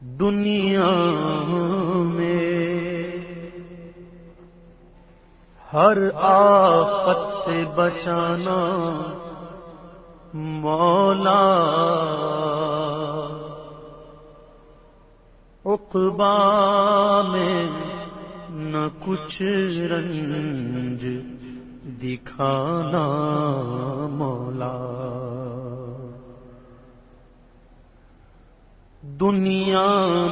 دنیا میں ہر آفت سے بچانا مولا اقبا میں نہ کچھ رنج دکھانا مولا دنیا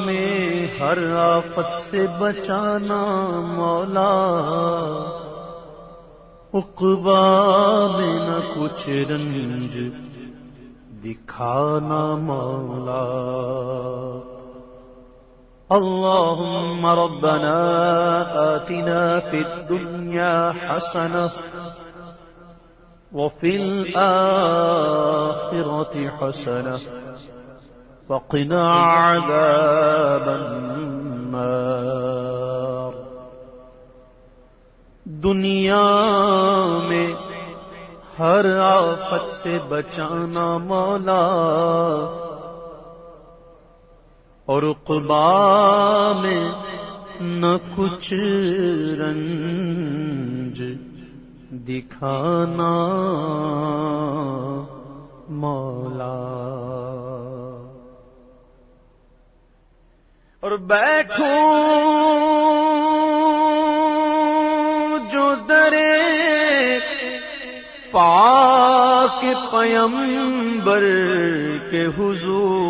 میں ہر آفت سے بچانا مولا اقبا میں نہ کچھ رنج دکھانا مولا اللهم ربنا آتنا في الدنيا حسنة وفي الآخرة حسنة وقنا عذاب النار۔ دنیا میں ہر آفت سے بچانا مولا۔ اور اقبا میں نہ کچھ رنج دکھانا مولا۔ اور بیٹھو جو درے پاک پیمبر کے حضور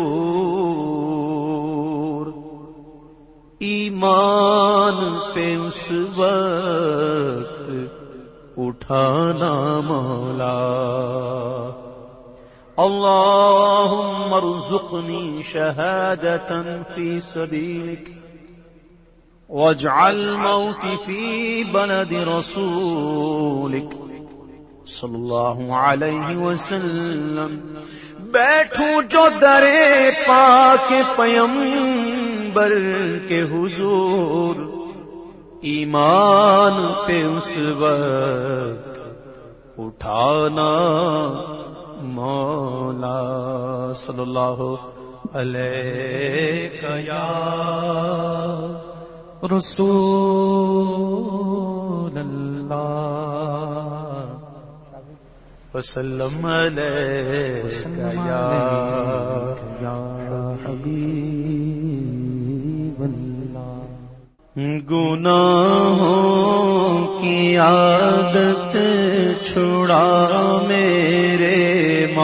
ایمان پہ اس وقت اٹھانا مولا۔ اللهم ارزقني شهادة في سبيلك، واجعل موتي في بلد رسولك. صلی اللہ علیہ وسلم. بیٹھوں جو درے پاک پیمبر کے حضور، ایمان پہ اس وقت اٹھانا مولا صلی اللہ علیہ یا رسول اللہ وسلم علیہ یا حبیب اللہ گناہوں کی عادت چھڑا میرے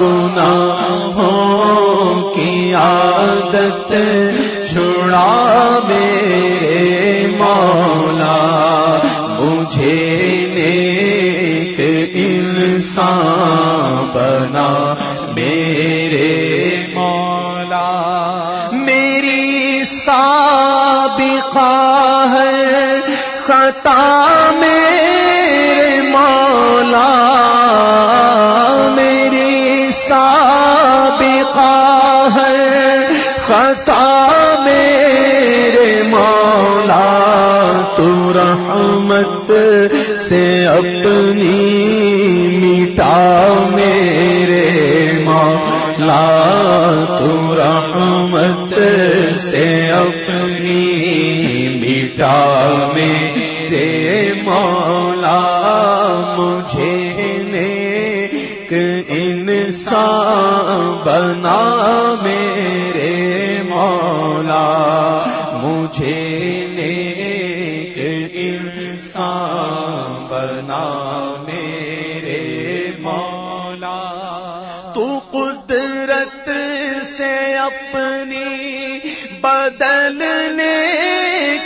گناہوں کی عادت خطا میرے مولا، تو رحمت سے اپنی مٹا میرے مولا، تو رحمت سے اپنی مٹا میرے مولا، مجھے نیک انسان بنا میرے نیک انسان بنا میرے مولا۔ تو قدرت سے اپنی بدلنے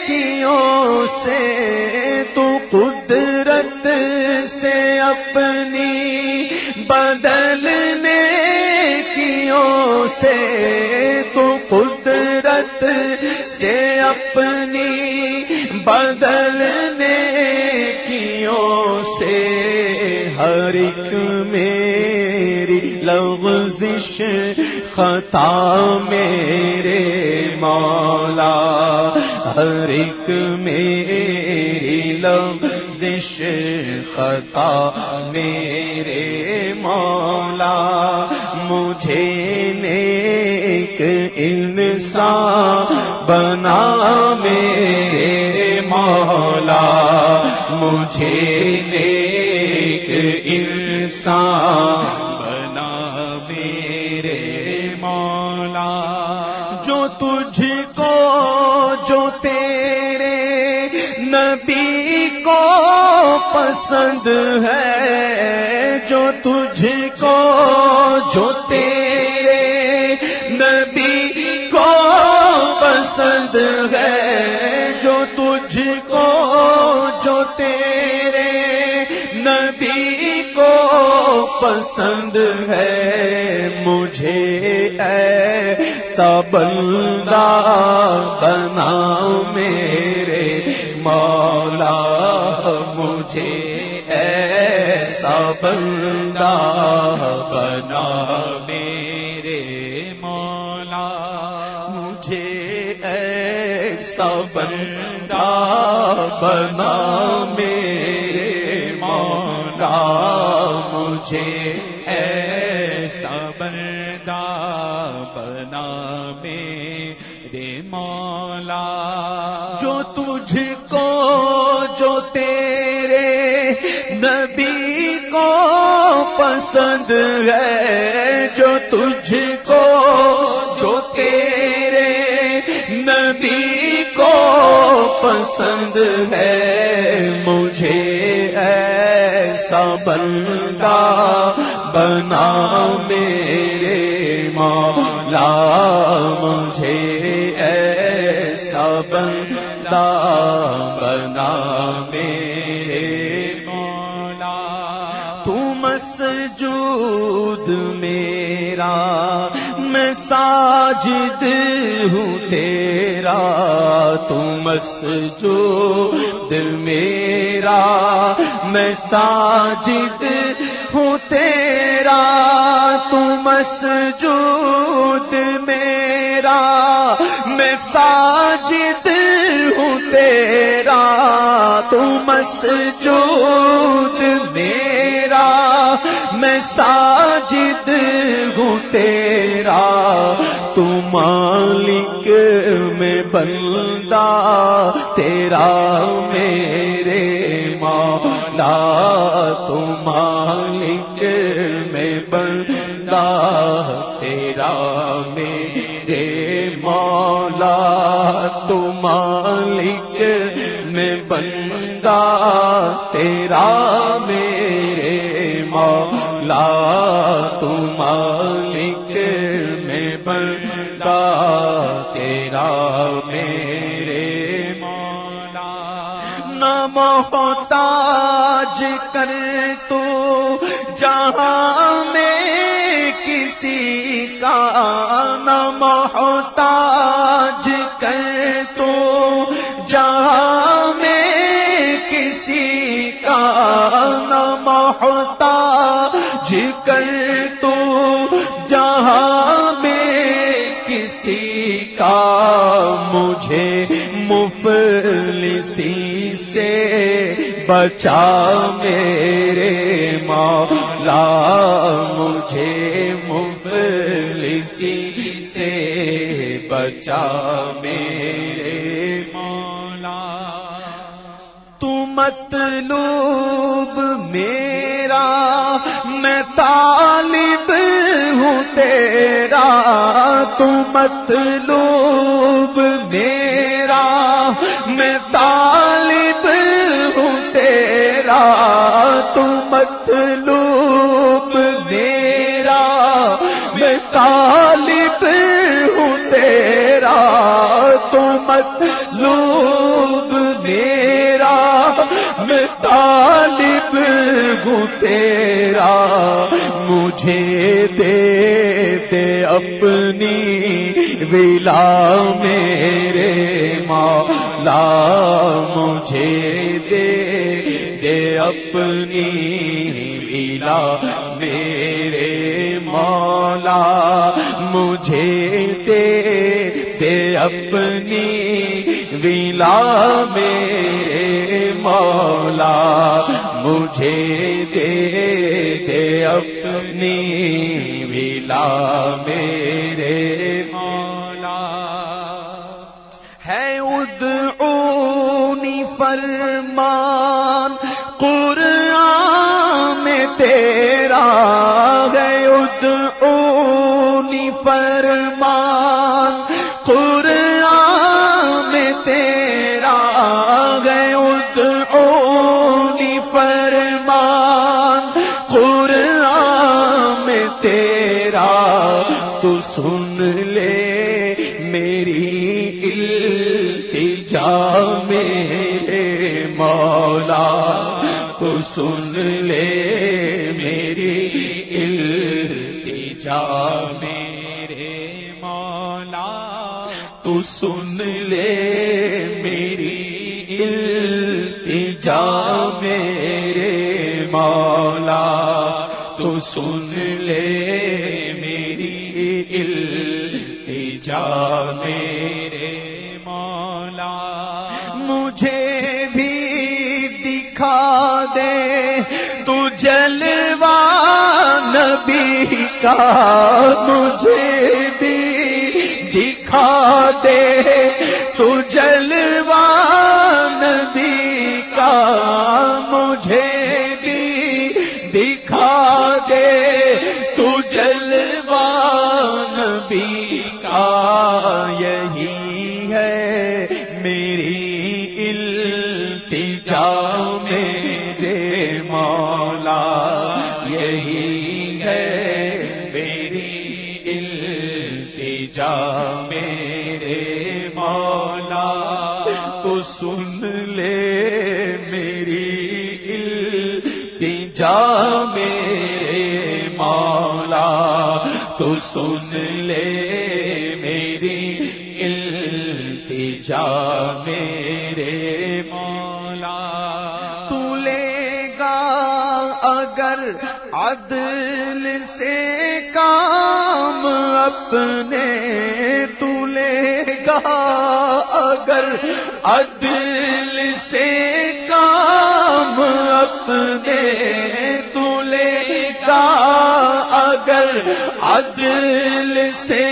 کیوں سے، تو قدرت سے اپنی بدلنے کیوں سے، تو قدرت قدرت سے اپنی بدلنے کیوں سے ہر ایک میری لغزش خطا میرے مولا، ہر ایک میری لغزش خطا میرے مولا، مجھے انسان بنا میرے مولا، مجھے نیک انسان جو تجھ کو، جو تیرے نبی کو پسند ہے، جو تجھ کو، جو تیرے پسند ہے جو تجھ کو، جو تیرے نبی کو پسند ہے۔ مجھے اے بندہ بنا میرے مولا۔ مجھے ایسا بندہ بنا بندہ بنا میرے مولا، مجھے ایسا بندہ بنا میرے مولا۔ جو تجھ کو، جو تیرے نبی کو پسند ہے، جو تجھ کو، جو تیرے نبی پسند ہے مجھے ایسا بندہ بنا میرے مولا مجھے ایسا بندہ بنا میرے مولا۔ تم مسجود میرا میں ساجد ہوں تیرا، تم مسجود میرا، میں ساجد ہوں تیرا، تم مسجود میرا، میں ساجد ہوں تیرا، تم مسجود میرا، میں ساجد ہوں تیرا، تو مالک میں بندہ، تیرا میرے مولا، تو مالک میں بندہ، تیرا میرے مولا، تو مالک میں بندہ، تیرا میرے محتاج کر تو جہاں میں کسی کا نہ محتاج کر بچا میرے مولا، مجھے مفلسی سے بچا میرے مولا۔ تو مطلوب میرا، میں طالب ہوں تیرا۔ تو مطلوب میرا تو مطلوب میرا، میں طالب ہوں تیرا۔ تو مطلوب میرا، میں طالب ہوں تیرا۔ مجھے دے دے اپنی ولا میرے مولا، مجھے اپنی ولا میرے مولا، مجھے دے دے اپنی ولا میرے مولا، مجھے دے دے اپنی ولا میرے مولا۔ ہے ادعونی فرمان تیرا گئے ادعونی فرمان، قرآن میں تیرا گئے ادعونی فرمان، قرآن میں تیرا، تو سن لے میری التجا میرے مولا، تو سن لے تو سن لے میری التجا میرے مولا تو سن لے میری التجا میرے مولا مجھے بھی دکھا دے تو جلوا نبی کا مجھے بھی دے تو جلوا نبی کا مجھے بھی دکھا دے۔ تو جلوان نبی کا سن لے میری التجا میرے مولا۔ تو لے گا اگر عدل سے کام اپنے۔ تو لے گا اگر عدل سے کام اپنے۔ عدل سے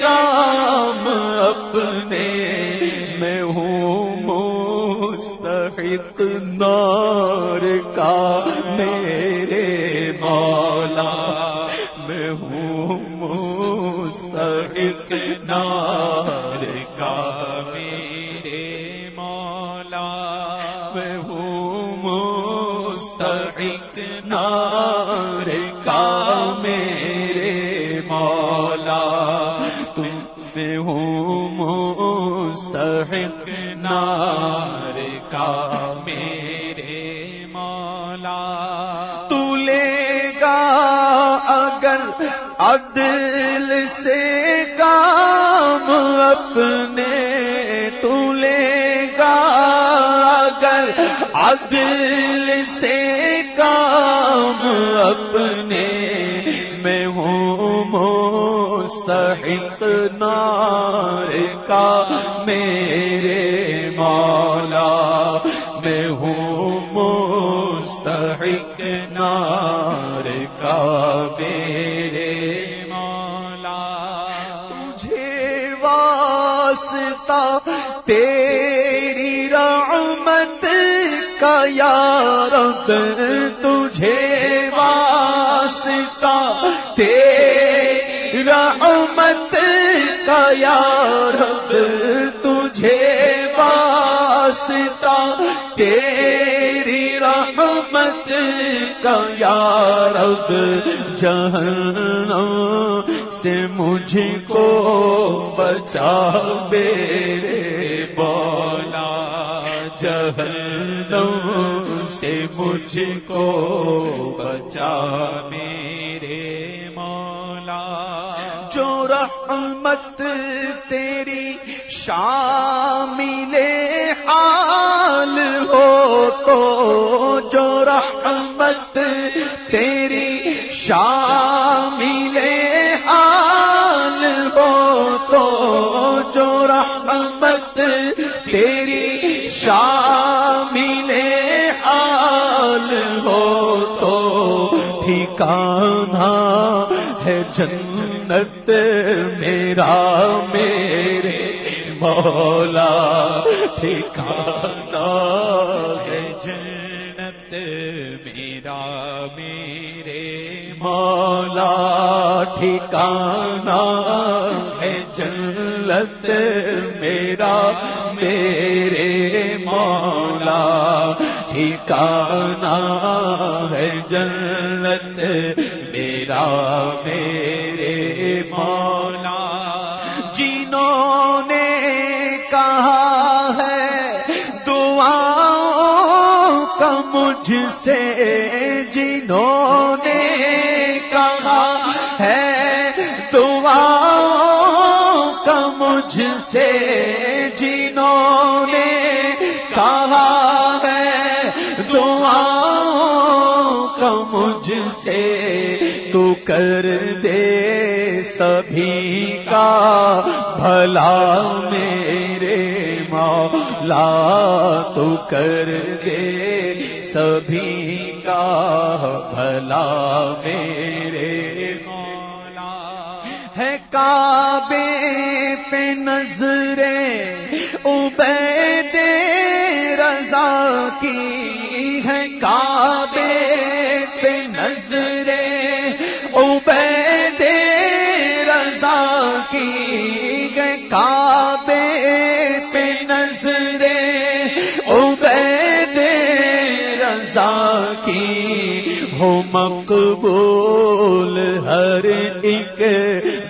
کام اپنے میں ہوں مستحق نار کا میرے مولا میں ہوں مستحق نار عدل سے کام اپنے تو لے گا۔ اگر عدل سے کام اپنے میں ہوں مستحق نار کا میرے تجھے واسطہ، تیری رحمت کا یا رب، تجھے واسطہ، تیری رحمت کا یا رب، تجھے واسطہ، تیری رحمت کا یا رب، جہنم سے مجھ کو بچا، میرے بولا جہنم سے مجھ کو بچا، میرے رحمت تیری شامل حال ہو تو جو رحمت تیری شامل حال ہو تو جو رحمت تیری شامل حال ہو تو ٹھکانا ہے جنت میرا، میرے مولا ٹھکانا ہے جنت میرا، میرے مولا ٹھکانا ہے جنت میرا، میرے مولا ٹھکانا ہے جنت میرا، میرے مجھ سے جنہوں نے کہا ہے، دعاؤں کا مجھ سے جنہوں نے کہا ہے، دعاؤں کا مجھ سے تو کر دے سبھی کا بھلا میرے مولا تو کر دے سبھی کا بھلا میرے مولا۔ ہے کعبے پہ نظریں عبید رضا کی۔ ہے کعبے پہ نظریں رضا کی ہو مقبول ہر ایک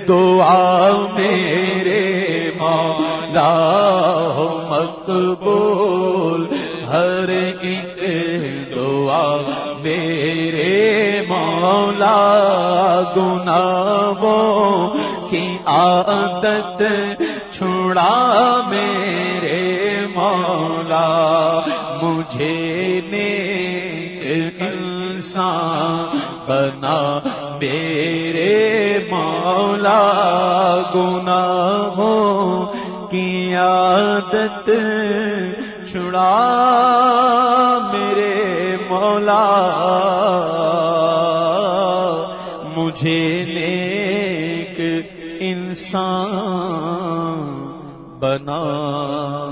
دعا میرے مولا ہو مقبول ہر ایک دعا میرے مولا گناہوں کی عادت چھڑا میرے مولا مجھے بنا میرے مولا گناہوں کی عادت چھڑا میرے مولا مجھے نیک انسان بنا۔